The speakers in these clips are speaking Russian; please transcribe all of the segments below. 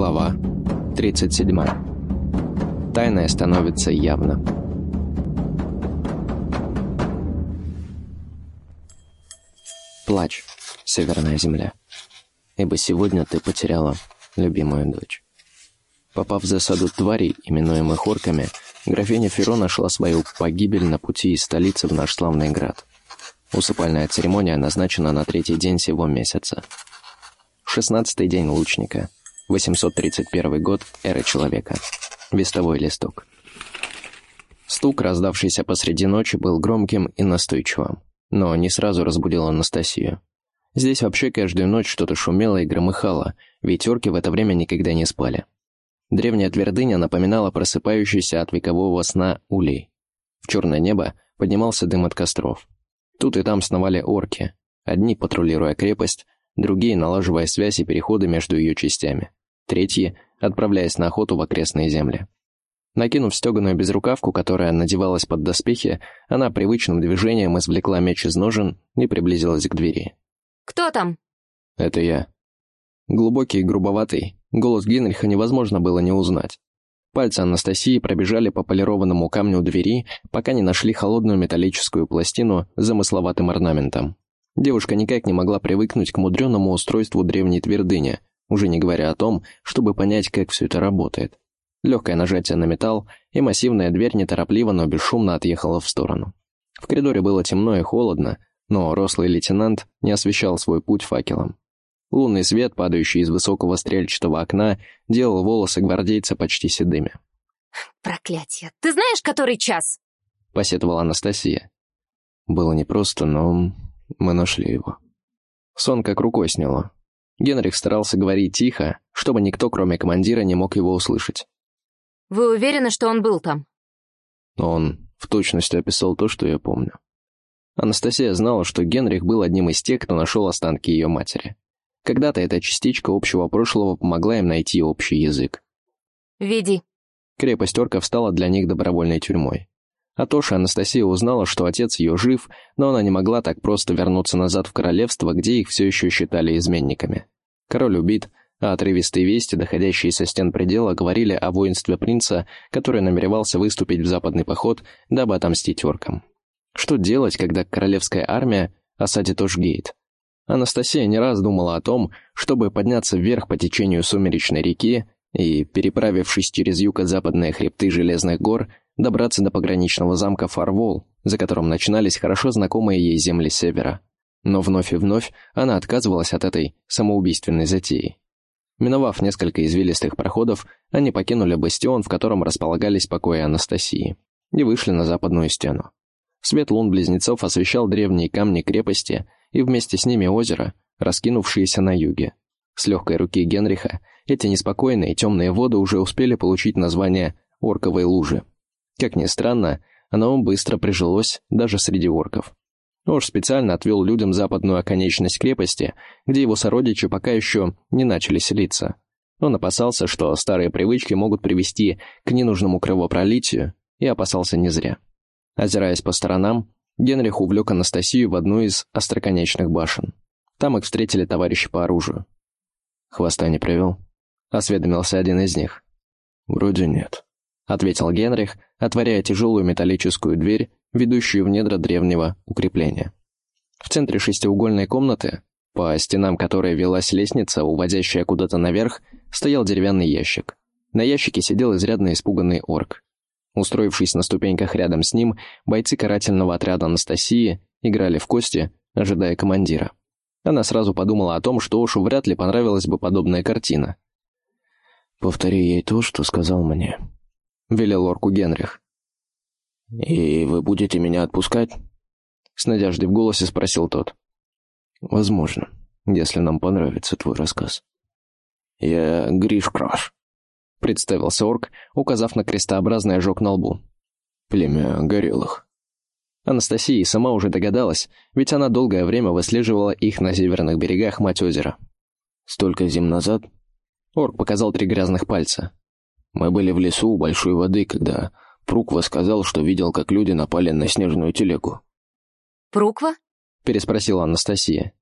Глава 37. Тайное становится явно. Плачь, северная земля, ибо сегодня ты потеряла любимую дочь. Попав в засаду тварей, именуемых орками, графиня Феро нашла свою погибель на пути из столицы в наш славный град. Усыпальная церемония назначена на третий день сего месяца. Шестнадцатый день лучника. 831 год эры человека. Вестовой листок. Стук, раздавшийся посреди ночи, был громким и настойчивым, но не сразу разбудил Анастасию. Здесь вообще каждую ночь что-то шумело и громыхало, ведь орки в это время никогда не спали. Древняя твердыня напоминала просыпающийся от векового сна улей. В черное небо поднимался дым от костров. Тут и там сновали орки, одни патрулируя крепость, другие налаживая связь и переходы между ее частями, третьи отправляясь на охоту в окрестные земли. Накинув стеганую безрукавку, которая надевалась под доспехи, она привычным движением извлекла меч из ножен и приблизилась к двери. «Кто там?» «Это я». Глубокий и грубоватый, голос Генриха невозможно было не узнать. Пальцы Анастасии пробежали по полированному камню двери, пока не нашли холодную металлическую пластину с замысловатым орнаментом. Девушка никак не могла привыкнуть к мудреному устройству древней твердыни, уже не говоря о том, чтобы понять, как все это работает. Легкое нажатие на металл, и массивная дверь неторопливо, но бесшумно отъехала в сторону. В коридоре было темно и холодно, но рослый лейтенант не освещал свой путь факелом. Лунный свет, падающий из высокого стрельчатого окна, делал волосы гвардейца почти седыми. «Проклятие! Ты знаешь, который час?» — посетовала Анастасия. Было непросто, но мы нашли его. Сон как рукой сняло. Генрих старался говорить тихо, чтобы никто, кроме командира, не мог его услышать. «Вы уверены, что он был там?» Он в точности описал то, что я помню. Анастасия знала, что Генрих был одним из тех, кто нашел останки ее матери. Когда-то эта частичка общего прошлого помогла им найти общий язык. «Веди». Крепость орков стала для них добровольной тюрьмой. А Тоша Анастасия узнала, что отец ее жив, но она не могла так просто вернуться назад в королевство, где их все еще считали изменниками. Король убит, а отрывистые вести, доходящие со стен предела, говорили о воинстве принца, который намеревался выступить в западный поход, дабы отомстить оркам. Что делать, когда королевская армия осадит Ошгейт? Анастасия не раз думала о том, чтобы подняться вверх по течению Сумеречной реки и, переправившись через юг от западные хребты Железных гор, добраться до пограничного замка Фарвол, за которым начинались хорошо знакомые ей земли севера. Но вновь и вновь она отказывалась от этой самоубийственной затеи. Миновав несколько извилистых проходов, они покинули бастион, в котором располагались покои Анастасии, и вышли на западную стену. Свет лун близнецов освещал древние камни крепости — и вместе с ними озеро, раскинувшееся на юге. С легкой руки Генриха эти неспокойные темные воды уже успели получить название «орковой лужи». Как ни странно, оно быстро прижилось даже среди орков. Ож специально отвел людям западную оконечность крепости, где его сородичи пока еще не начали селиться. Он опасался, что старые привычки могут привести к ненужному кровопролитию, и опасался не зря. Озираясь по сторонам, Генрих увлек Анастасию в одну из остроконечных башен. Там их встретили товарищи по оружию. «Хвоста не привел?» — осведомился один из них. «Вроде нет», — ответил Генрих, отворяя тяжелую металлическую дверь, ведущую в недра древнего укрепления. В центре шестиугольной комнаты, по стенам которой велась лестница, уводящая куда-то наверх, стоял деревянный ящик. На ящике сидел изрядно испуганный орк. Устроившись на ступеньках рядом с ним, бойцы карательного отряда Анастасии играли в кости, ожидая командира. Она сразу подумала о том, что Ошу вряд ли понравилась бы подобная картина. «Повтори ей то, что сказал мне», — велел орку Генрих. «И вы будете меня отпускать?» С надеждой в голосе спросил тот. «Возможно, если нам понравится твой рассказ». «Я Гриш Краш», — представился орк, указав на крестообразный ожог на лбу. «Племя горелых». Анастасия сама уже догадалась, ведь она долгое время выслеживала их на северных берегах мать озера. «Столько зим назад?» Орк показал три грязных пальца. «Мы были в лесу у большой воды, когда Пруква сказал, что видел, как люди напали на снежную телегу». «Пруква?» — переспросила Анастасия.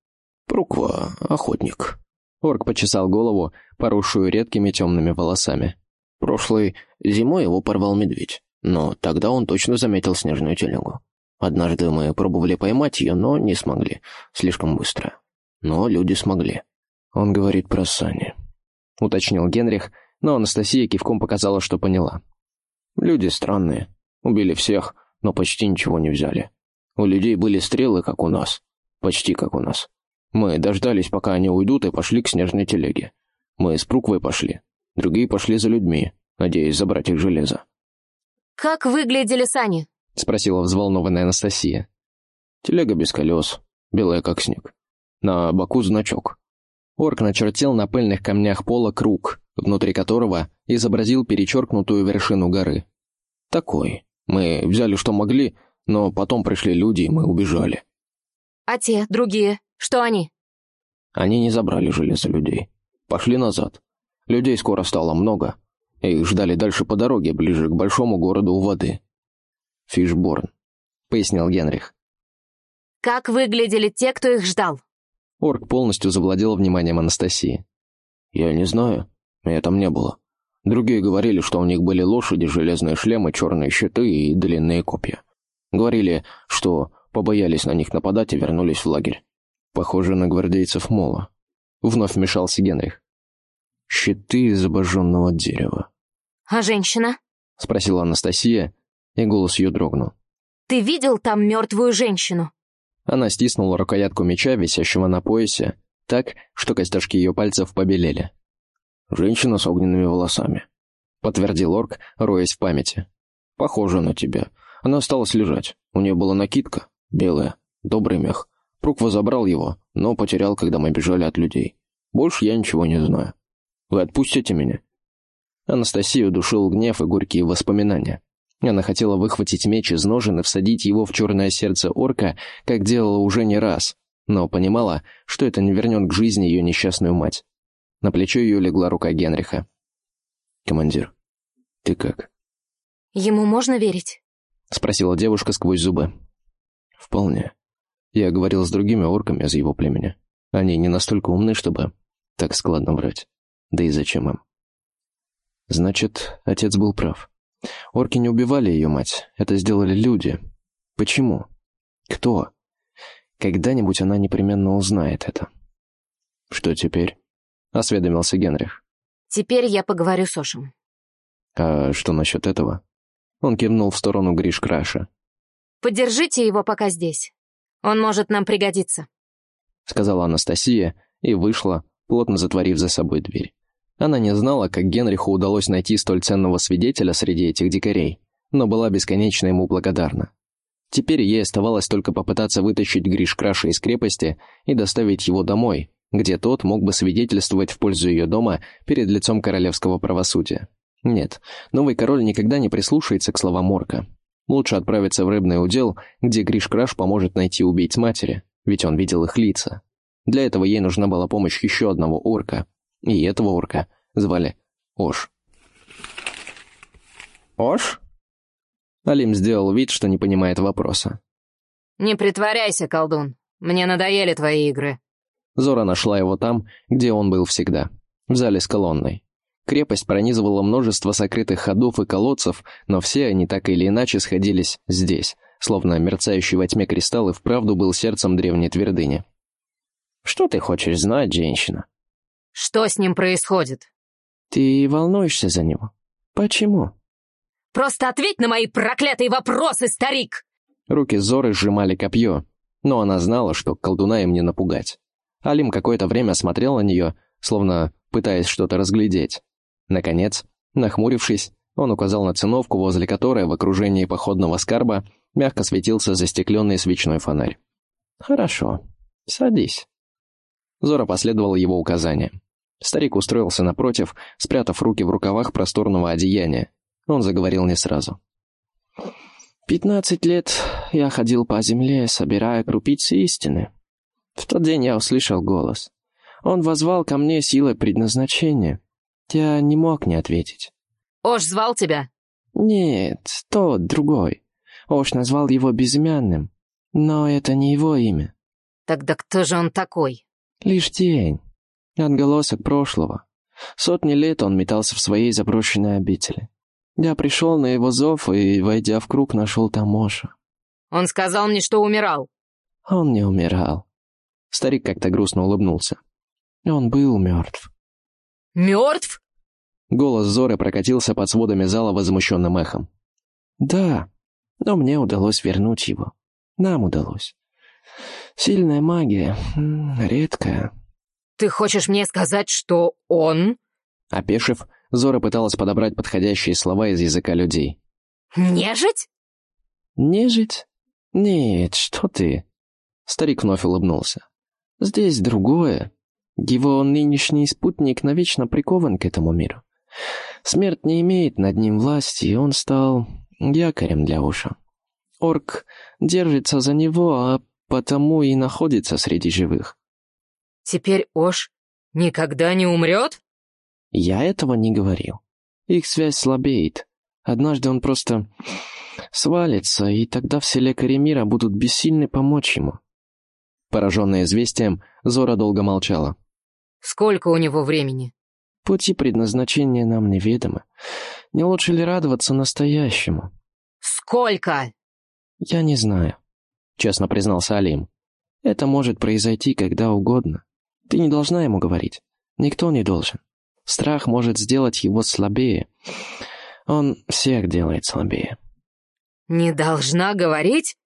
«Пруква — охотник», Орк почесал голову, поросшую редкими темными волосами. Прошлой зимой его порвал медведь, но тогда он точно заметил снежную телегу. Однажды мы пробовали поймать ее, но не смогли. Слишком быстро. Но люди смогли. Он говорит про сани. Уточнил Генрих, но Анастасия кивком показала, что поняла. Люди странные. Убили всех, но почти ничего не взяли. У людей были стрелы, как у нас. Почти как у нас. Мы дождались, пока они уйдут, и пошли к снежной телеге. Мы с Пруквой пошли. Другие пошли за людьми, надеясь забрать их железо. «Как выглядели сани?» — спросила взволнованная Анастасия. Телега без колес, белая как снег. На боку значок. Орк начертил на пыльных камнях пола круг, внутри которого изобразил перечеркнутую вершину горы. Такой. Мы взяли, что могли, но потом пришли люди, и мы убежали. «А те, другие, что они?» Они не забрали железо людей. Пошли назад. Людей скоро стало много. Их ждали дальше по дороге, ближе к большому городу у воды. Фишборн, пояснил Генрих. «Как выглядели те, кто их ждал?» Орк полностью завладел вниманием Анастасии. «Я не знаю. Я там не было. Другие говорили, что у них были лошади, железные шлемы, черные щиты и длинные копья. Говорили, что побоялись на них нападать и вернулись в лагерь. Похоже на гвардейцев Мола. Вновь вмешался Генрих. Щиты из обожженного дерева. «А женщина?» — спросила Анастасия, и голос ее дрогнул. «Ты видел там мертвую женщину?» Она стиснула рукоятку меча, висящего на поясе, так, что костяшки ее пальцев побелели. «Женщина с огненными волосами», — подтвердил орк, роясь в памяти. «Похоже на тебя. Она осталась лежать. У нее была накидка, белая, добрый мех. Пруква забрал его, но потерял, когда мы бежали от людей. Больше я ничего не знаю. Вы отпустите меня?» Анастасию душил гнев и горькие воспоминания. Она хотела выхватить меч из ножен и всадить его в черное сердце орка, как делала уже не раз, но понимала, что это не вернет к жизни ее несчастную мать. На плечо ее легла рука Генриха. «Командир, ты как?» «Ему можно верить?» — спросила девушка сквозь зубы. «Вполне. Я говорил с другими орками из его племени. Они не настолько умны, чтобы так складно врать. Да и зачем им?» Значит, отец был прав. Орки не убивали ее мать, это сделали люди. Почему? Кто? Когда-нибудь она непременно узнает это. «Что теперь?» — осведомился Генрих. «Теперь я поговорю с Ошем». «А что насчет этого?» Он кивнул в сторону Гриш Краша. «Подержите его пока здесь. Он может нам пригодиться», — сказала Анастасия и вышла, плотно затворив за собой дверь. Она не знала, как Генриху удалось найти столь ценного свидетеля среди этих дикарей, но была бесконечно ему благодарна. Теперь ей оставалось только попытаться вытащить Гриш Краша из крепости и доставить его домой, где тот мог бы свидетельствовать в пользу ее дома перед лицом королевского правосудия. Нет, новый король никогда не прислушается к словам Морка. Лучше отправиться в рыбный удел, где Гриш Краш поможет найти убийц матери, ведь он видел их лица. Для этого ей нужна была помощь еще одного орка, и этого орка звали Ош. «Ош?» Алим сделал вид, что не понимает вопроса. «Не притворяйся, колдун. Мне надоели твои игры». Зора нашла его там, где он был всегда, в зале с колонной. Крепость пронизывала множество сокрытых ходов и колодцев, но все они так или иначе сходились здесь, словно мерцающий во тьме кристалл и вправду был сердцем древней твердыни. «Что ты хочешь знать, женщина?» Что с ним происходит? Ты волнуешься за него? Почему? Просто ответь на мои проклятые вопросы, старик! Руки Зоры сжимали копье, но она знала, что колдуна им не напугать. Алим какое-то время смотрел на нее, словно пытаясь что-то разглядеть. Наконец, нахмурившись, он указал на циновку, возле которой в окружении походного скарба мягко светился застекленный свечной фонарь. «Хорошо. Садись». Зора последовала его указаниям. Старик устроился напротив, спрятав руки в рукавах просторного одеяния. Он заговорил не сразу. «Пятнадцать лет я ходил по земле, собирая крупицы истины. В тот день я услышал голос. Он возвал ко мне силой предназначения. Я не мог не ответить». «Ош звал тебя?» «Нет, тот, другой. Ош назвал его безымянным, но это не его имя». «Тогда кто же он такой?» «Лишь тень. Отголосок прошлого. Сотни лет он метался в своей заброшенной обители. Я пришел на его зов и, войдя в круг, нашел там Моша. Он сказал мне, что умирал. Он не умирал. Старик как-то грустно улыбнулся. Он был мертв. Мертв? Голос Зоры прокатился под сводами зала возмущенным эхом. Да, но мне удалось вернуть его. Нам удалось. Сильная магия, редкая. Ты хочешь мне сказать, что он... Опешив, Зора пыталась подобрать подходящие слова из языка людей. «Нежить?» «Нежить? Нет, что ты?» Старик вновь улыбнулся. «Здесь другое. Его нынешний спутник навечно прикован к этому миру. Смерть не имеет над ним власти, и он стал якорем для Уша. Орк держится за него, а потому и находится среди живых. Теперь Ош никогда не умрет? Я этого не говорил. Их связь слабеет. Однажды он просто свалится, и тогда все лекари мира будут бессильны помочь ему. Пораженная известием, Зора долго молчала. «Сколько у него времени?» «Пути предназначения нам неведомы. Не лучше ли радоваться настоящему?» «Сколько?» «Я не знаю», — честно признался Алим. «Это может произойти когда угодно. Ты не должна ему говорить. Никто не должен. Страх может сделать его слабее. Он всех делает слабее». «Не должна говорить?»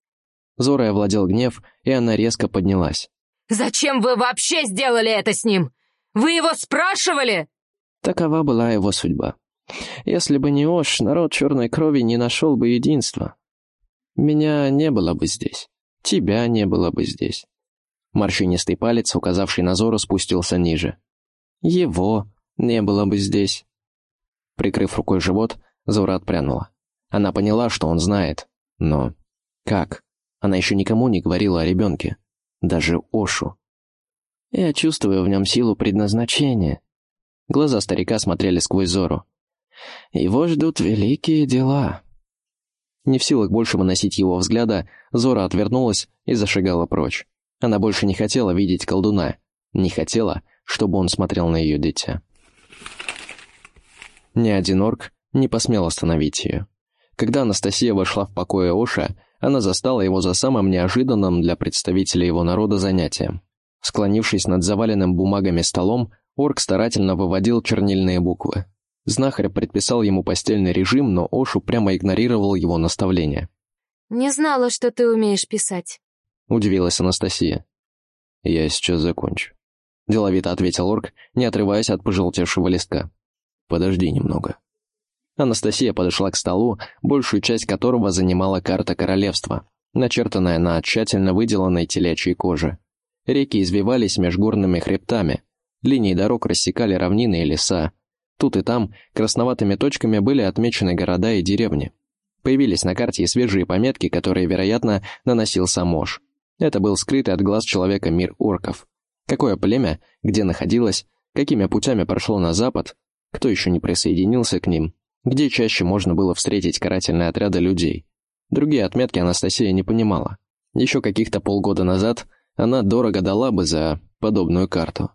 Зорой овладел гнев, и она резко поднялась. «Зачем вы вообще сделали это с ним? Вы его спрашивали?» Такова была его судьба. Если бы не Ош, народ черной крови не нашел бы единства. Меня не было бы здесь. Тебя не было бы здесь. Морщинистый палец, указавший на Зору, спустился ниже. Его не было бы здесь. Прикрыв рукой живот, Зора отпрянула. Она поняла, что он знает. Но как? Она еще никому не говорила о ребенке. Даже Ошу. Я чувствую в нем силу предназначения. Глаза старика смотрели сквозь Зору. Его ждут великие дела. Не в силах больше выносить его взгляда, Зора отвернулась и зашагала прочь. Она больше не хотела видеть колдуна, не хотела, чтобы он смотрел на ее дитя. Ни один орк не посмел остановить ее. Когда Анастасия вошла в покое Оша, она застала его за самым неожиданным для представителей его народа занятием. Склонившись над заваленным бумагами столом, орк старательно выводил чернильные буквы. Знахарь предписал ему постельный режим, но Ошу прямо игнорировал его наставления. «Не знала, что ты умеешь писать», — удивилась Анастасия. «Я сейчас закончу», — деловито ответил орк, не отрываясь от пожелтевшего листка. «Подожди немного». Анастасия подошла к столу, большую часть которого занимала карта королевства, начертанная на тщательно выделанной телячьей коже. Реки извивались меж горными хребтами, линии дорог рассекали равнины и леса, Тут и там красноватыми точками были отмечены города и деревни. Появились на карте и свежие пометки, которые, вероятно, наносил сам Мош. Это был скрытый от глаз человека мир орков. Какое племя, где находилось, какими путями прошло на запад, кто еще не присоединился к ним, где чаще можно было встретить карательные отряды людей. Другие отметки Анастасия не понимала. Еще каких-то полгода назад она дорого дала бы за подобную карту.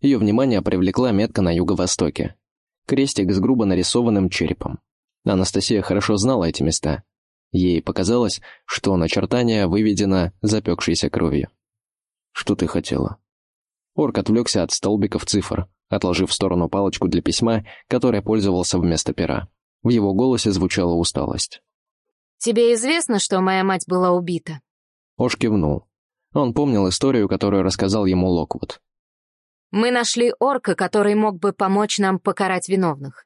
Ее внимание привлекла метка на юго-востоке крестик с грубо нарисованным черепом. Анастасия хорошо знала эти места. Ей показалось, что начертание выведено запекшейся кровью. «Что ты хотела?» Орк отвлекся от столбиков цифр, отложив в сторону палочку для письма, которой пользовался вместо пера. В его голосе звучала усталость. «Тебе известно, что моя мать была убита?» Ош кивнул. Он помнил историю, которую рассказал ему Локвуд. Мы нашли орка, который мог бы помочь нам покарать виновных.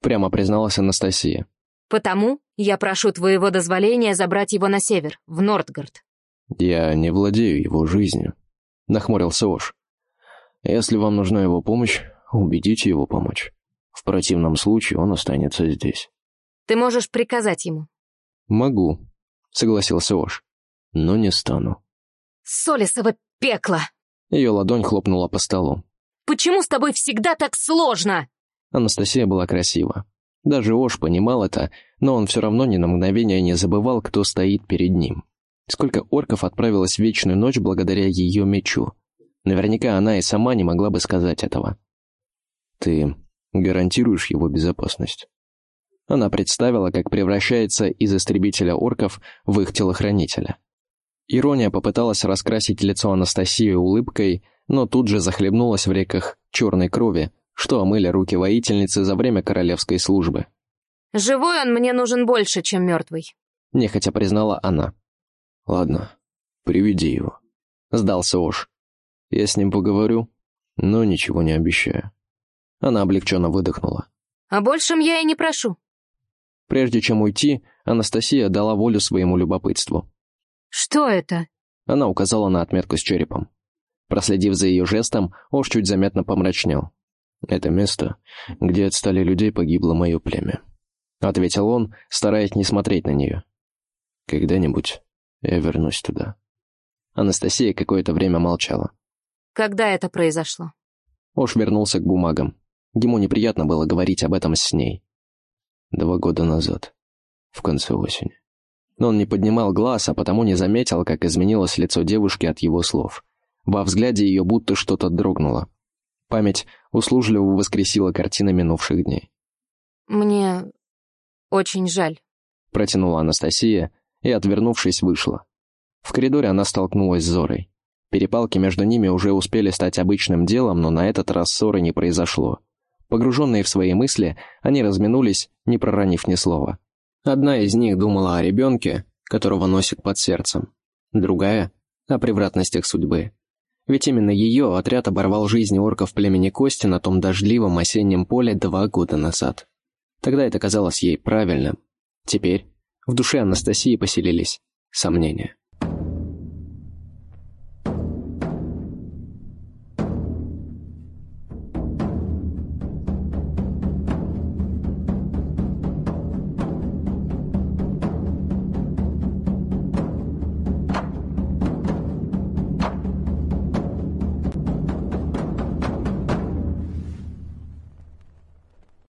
Прямо призналась Анастасия. Потому я прошу твоего дозволения забрать его на север, в Нортгард. Я не владею его жизнью, нахмурился Ош. Если вам нужна его помощь, убедите его помочь. В противном случае он останется здесь. Ты можешь приказать ему. Могу, согласился Ош. Но не стану. Солисово пекло! Ее ладонь хлопнула по столу. «Почему с тобой всегда так сложно?» Анастасия была красива. Даже Ош понимал это, но он все равно ни на мгновение не забывал, кто стоит перед ним. Сколько орков отправилось в Вечную Ночь благодаря ее мечу. Наверняка она и сама не могла бы сказать этого. «Ты гарантируешь его безопасность?» Она представила, как превращается из истребителя орков в их телохранителя. Ирония попыталась раскрасить лицо Анастасии улыбкой, но тут же захлебнулась в реках черной крови, что омыли руки воительницы за время королевской службы. «Живой он мне нужен больше, чем мертвый», — нехотя признала она. «Ладно, приведи его», — сдался Ош. «Я с ним поговорю, но ничего не обещаю». Она облегченно выдохнула. «О большем я и не прошу». Прежде чем уйти, Анастасия дала волю своему любопытству. «Что это?» Она указала на отметку с черепом. Проследив за ее жестом, Ош чуть заметно помрачнел. «Это место, где от стали людей погибло мое племя», — ответил он, стараясь не смотреть на нее. «Когда-нибудь я вернусь туда». Анастасия какое-то время молчала. «Когда это произошло?» Ош вернулся к бумагам. Ему неприятно было говорить об этом с ней. Два года назад, в конце осени. Но он не поднимал глаз, а потому не заметил, как изменилось лицо девушки от его слов. Во взгляде ее будто что-то дрогнуло. Память услужливо воскресила картины минувших дней. «Мне очень жаль», — протянула Анастасия и, отвернувшись, вышла. В коридоре она столкнулась с Зорой. Перепалки между ними уже успели стать обычным делом, но на этот раз ссоры не произошло. Погруженные в свои мысли, они разминулись, не проронив ни слова. Одна из них думала о ребенке, которого носит под сердцем. Другая — о превратностях судьбы. Ведь именно ее отряд оборвал жизнь орков племени Кости на том дождливом осеннем поле два года назад. Тогда это казалось ей правильным. Теперь в душе Анастасии поселились сомнения.